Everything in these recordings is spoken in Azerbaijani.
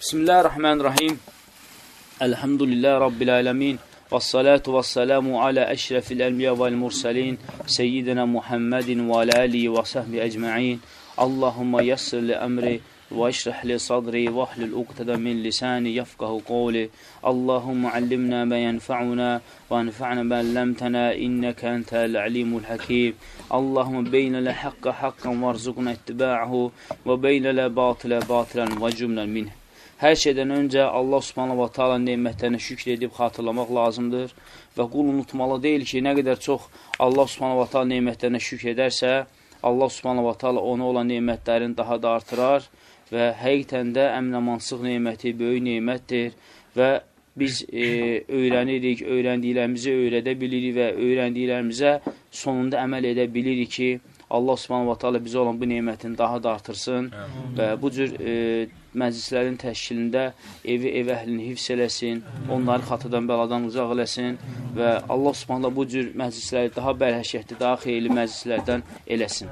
Bismillahirrahmanirrahim. Elhamdülillah Rabbil alemin. Vessalatu vesselamu ala eşrefil enbiya vel mursalin. Seyyidina Muhammedin ve ala alihi ve sahbi ecma'in. Allahumma yassir li emri ve eşrih li sadri ve ahlul uqtada min lisani yafkahu qawli. Allahumma allimna ma yenfa'una ve enfa'na ma allamtana inneke entel alimul hakim. Allahumma beynele hakka hakkan varzukna ittiba'ahu ve beynele batile batilen ve cümlen minh. Hər şeydən öncə Allah subhanahu wa ta'ala neymətlərinə şükr edib xatırlamaq lazımdır və qul unutmalı deyil ki, nə qədər çox Allah subhanahu wa ta'ala neymətlərinə şükr edərsə, Allah subhanahu wa ta'ala ona olan neymətlərini daha da artırar və həqiqətən də əminəmansıq neyməti böyük neymətdir və biz e, öyrənirik, öyrəndiklərimizi öyrədə bilirik və öyrəndiklərimizə sonunda əməl edə bilirik ki, Allah subhanahu wa ta'ala bizə olan bu neymətini daha da artırsın və bu cür e, məclislərin təşkilində evi, ev əhlini hifz eləsin, onları xatıdan, bəladan uzaq eləsin və Allah subhanallah bu cür məclisləri daha bərhəşətli, daha xeyirli məclislərdən eləsin.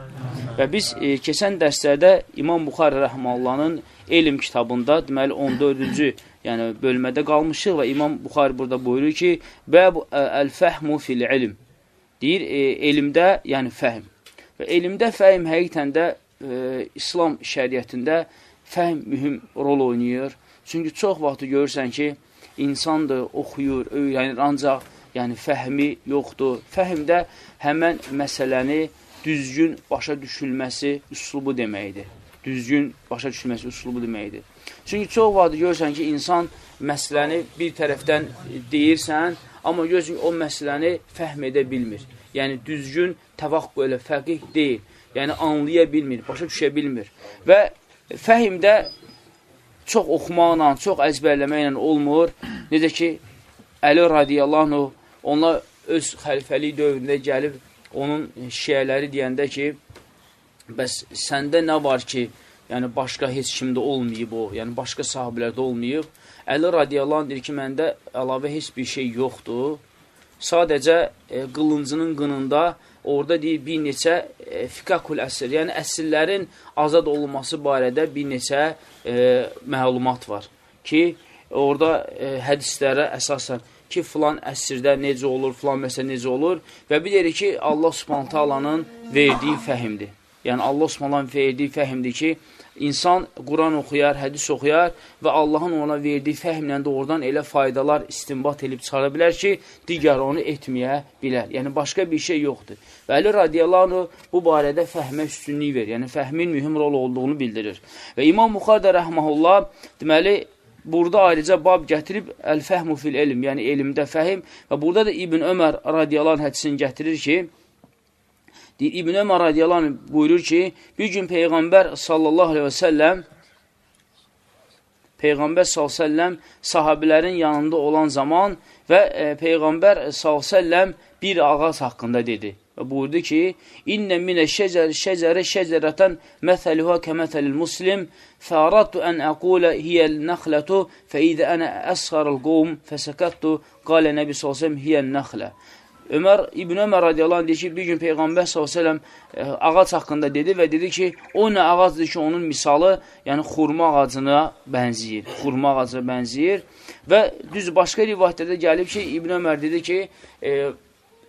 Və biz e, keçən dərslərdə İmam Buxarə Rəhmallahın elm kitabında, deməli 14-cü yəni bölmədə qalmışıq və İmam Buxarə burada buyurur ki, Bəb əl-fəhmu fil-ilm deyir, e, elmdə, yəni fəhm. Və elmdə fəhm həqiqətən də e, İslam şəriətində fəhm mühüm rol oynayır. Çünki çox vaxt görürsən ki, insandır, oxuyur, öyrənir, ancaq yəni fəhmi yoxdur. Fəhmdə həmən məsələni düzgün başa düşülməsi üslubu deməkdir. Düzgün başa düşülməsi üslubu deməkdir. Çünki çox vaxt görürsən ki, insan məsələni bir tərəfdən deyirsən, amma görürsən ki, o məsələni fəhm edə bilmir. Yəni, düzgün təvaqqu elə fəqih deyil. Yəni, anlaya bilmir, başa düşə bilmir. Və fəhimdə çox oxumaqla, çox əzbərləməklə olmur. Necə ki, Əli radiyallahu onlar öz xəlifəlik dövründə gəlib, onun şiyələri deyəndə ki, bəs səndə nə var ki, yəni başqa heç kimdə olmayıb o, yəni başqa sahabilərdə olmayıb. Əli radiyallahu deyir ki, məndə əlavə heç bir şey yoxdur. Sadəcə e, qılıncının qınında orada deyir bir neçə e, fikakul əsr, yəni əsrlərin azad olunması barədə bir neçə e, məlumat var ki, orada e, hədislərə əsasən ki, filan əsrdə necə olur, filan məsələ necə olur və bilir ki, Allah subhanətə alanın verdiyi fəhimdir. Yəni, Allah subhanətə verdiyi fəhimdir ki, İnsan Quran oxuyar, hədis oxuyar və Allahın ona verdiyi fəhmlə də oradan elə faydalar istinbat edib çıxara bilər ki, digər onu etməyə bilər. Yəni, başqa bir şey yoxdur. Və Əli radiyallahu bu barədə fəhmə üstünlük verir. Yəni, fəhmin mühüm rol olduğunu bildirir. Və İmam Muxadə rəhməhullah, deməli, burada ayrıca bab gətirib əl-fəhmu fil elm, yəni elmdə fəhim və burada da İbn Ömər radiyallahu hədisini gətirir ki, Deyir, İbn Ömər radiyallahu buyurur ki, bir gün Peyğəmbər sallallahu aleyhi və səlləm Peyğəmbər s.ə.v sahabilərin yanında olan zaman və e, Peyğəmbər s.ə.v bir ağac haqqında dedi. Və buyurdu ki, İnnə minə şəcər, şəcərə şəcərətən məsəluha kəməsəlil muslim fəradtu ən əqulə hiyəl nəxlətu fə idə ənə əsğarıl qovm fəsəkəttu qalə nəbi s.ə.v hiyəl nəxlə. Ömər İbn Ömər radiyallahu anh deyir ki, bir gün Peyğəmbər s.ə.v e, ağac haqqında dedi və dedi ki, o nə ağacdır ki, onun misalı, yəni xurma ağacına bənziyir, xurma ağacına bənziyir və düz başqa rivayətlərdə gəlib ki, İbn Ömər dedi ki, e,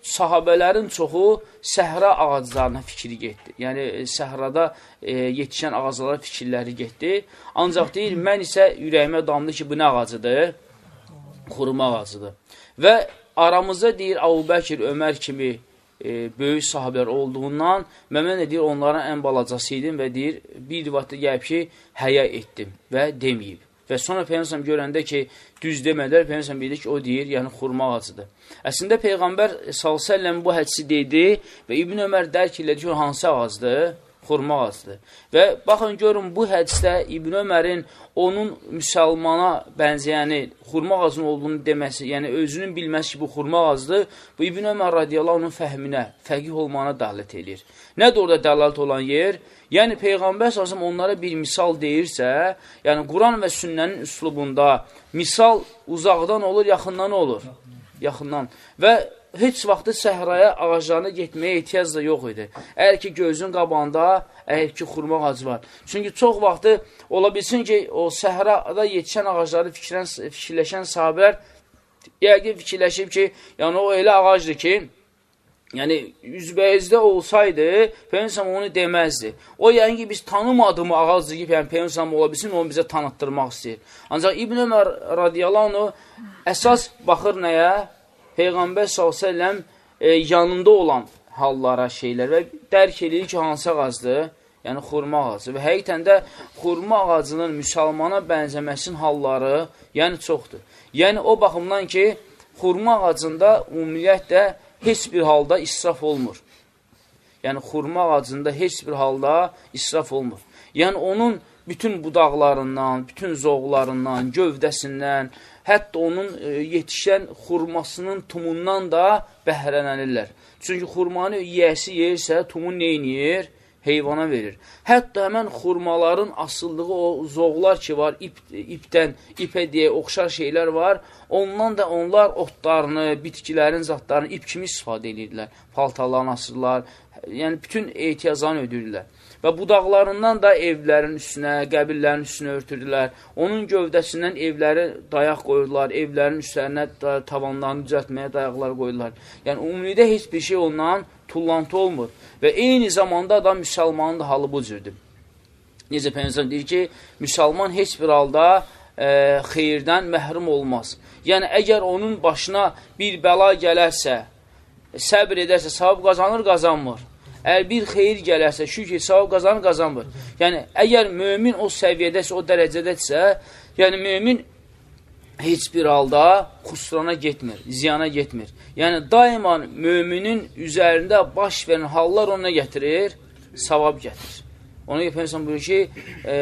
sahabələrin çoxu səhra ağaclarına fikri getdi. Yəni, e, səhrada e, yetişən ağaclara fikirləri getdi. Ancaq deyir, mən isə ürəyimə damdı ki, bu nə ağacıdır? Xurma ağacıdır. Və aramızda deyir Əbu Bəkir, Ömər kimi e, böyük sahabələr olduğundan mən də deyir onların ən balacası idim və deyir bir rivayətdə gəlib ki, həya etdim və deməyib. Və sonra Peyğəmbər görəndə ki, düz demədilər, Peyğəmbər bildi ki, o deyir, yəni xurma ağacıdır. Əslində Peyğəmbər s.ə.v bu hədisi dedi və İbn Ömər dərk elədi ki, hansı ağacdır? Xurma ağacıdır. Və baxın, görün, bu hədisdə İbn Ömərin onun müsəlmana bənzəyəni, xurma ağacının olduğunu deməsi, yəni özünün bilməsi ki, bu xurma ağacıdır, bu İbn Ömər radiyallahu onun fəhminə, fəqih olmağına dələt edir. Nədir orada dəlalt olan yer? Yəni, Peyğəmbər sasım onlara bir misal deyirsə, yəni Quran və sünnənin üslubunda misal uzaqdan olur, yaxından olur. Yaxından. Və heç vaxtı səhraya ağaclarına getməyə ehtiyac da yox idi. Əgər ki, gözün qabanda, əgər ki, xurma ağacı var. Çünki çox vaxtı ola bilsin ki, o səhrada yetişən ağacları fikrən, fikirləşən sahabələr yəqin fikirləşib ki, yəni o elə ağacdır ki, yəni üzbəyizdə olsaydı, Peygəmbər onu deməzdi. O yəni ki, biz tanımadığımı ağacdır ki, yəni Peygəmbər ola bilsin, onu bizə tanıtdırmaq istəyir. Ancaq İbn Ömər radiyallahu anh əsas baxır nəyə? Peyğəmbər s.ə.v e, yanında olan hallara, şeylər və dərk edir ki, hansı ağacdır? Yəni, xurma ağacı. Və həqiqətən də xurma ağacının müsəlmana bənzəməsinin halları, yəni çoxdur. Yəni, o baxımdan ki, xurma ağacında ümumiyyətlə heç bir halda israf olmur. Yəni, xurma ağacında heç bir halda israf olmur. Yəni, onun bütün budaqlarından, bütün zoğlarından, gövdəsindən, hətta onun e, yetişən xurmasının tumundan da bəhrələnirlər. Çünki xurmanı yiyəsi yeyirsə, tumun neyniyir? heyvana verir. Hətta həmən xurmaların asıldığı o zoğlar ki var, ip, ipdən, ipə deyə oxşar şeylər var, ondan da onlar otlarını, bitkilərin zatlarını ip kimi istifadə edirlər. Paltalarını asırlar, yəni bütün ehtiyazlarını ödürürlər. Və budaqlarından da evlərin üstünə, qəbirlərin üstünə örtürdülər. Onun gövdəsindən evləri dayaq qoyurlar, evlərin üstlərinə tavanlarını düzəltməyə dayaqlar qoyurlar. Yəni, ümumidə heç bir şey ondan tullantı olmur. Və eyni zamanda da müsəlmanın da halı bu cürdür. Necə Peynəzəm deyir ki, müsəlman heç bir halda e, xeyirdən məhrum olmaz. Yəni, əgər onun başına bir bəla gələrsə, səbr edərsə, savab qazanır, qazanmır. Əgər bir xeyir gələrsə, şükür, savab qazanır, qazanmır. Yəni, əgər mömin o səviyyədəsə, o dərəcədədirsə, yəni mömin heç bir halda xusrana getmir, ziyana getmir. Yəni, daima müminin üzərində baş verən hallar ona gətirir, savab gətirir. Ona görə Peyğəmbər buyurur ki, e,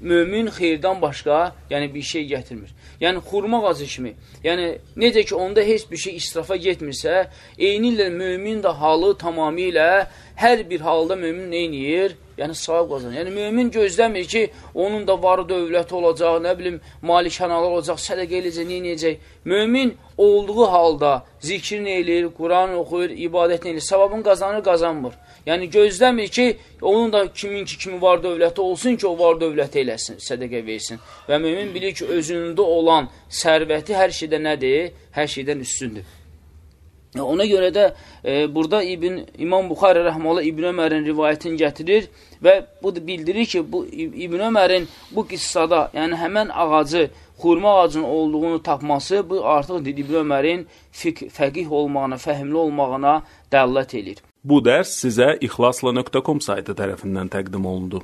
mömin xeyirdən başqa, yəni bir şey gətirmir. Yəni xurma ağacı kimi. Yəni necə ki onda heç bir şey israfa getmirsə, eyni ilə mömin də halı tamamilə hər bir halda mömin nə edir? Yəni savab qazanır. Yəni mömin gözləmir ki, onun da varı dövləti olacaq, nə bilim, malikanalar olacaq, sədaqə eləyəcək, nə edəcək. Mömin olduğu halda zikrini eləyir, Quran oxuyur, ibadət eləyir, savabını qazanır, qazanmır. Yəni gözləmir ki, onun da kimin ki, kimi var dövləti olsun ki, o var dövləti eləsin, sədəqə versin. Və mümin bilir ki, özündə olan sərvəti hər şeydə nədir? Hər şeydən üstündür. Ona görə də e, burada İbn, İmam Buxarə rəhmələ İbn Ömərin rivayətini gətirir və bu da bildirir ki, bu İbn Ömərin bu qissada, yəni həmən ağacı, xurma ağacının olduğunu tapması, bu artıq İbn Ömərin fəqih olmağına, fəhmli olmağına dəllət edir. Bu dərs sizə ixlasla.com saytı tərəfindən təqdim olundu.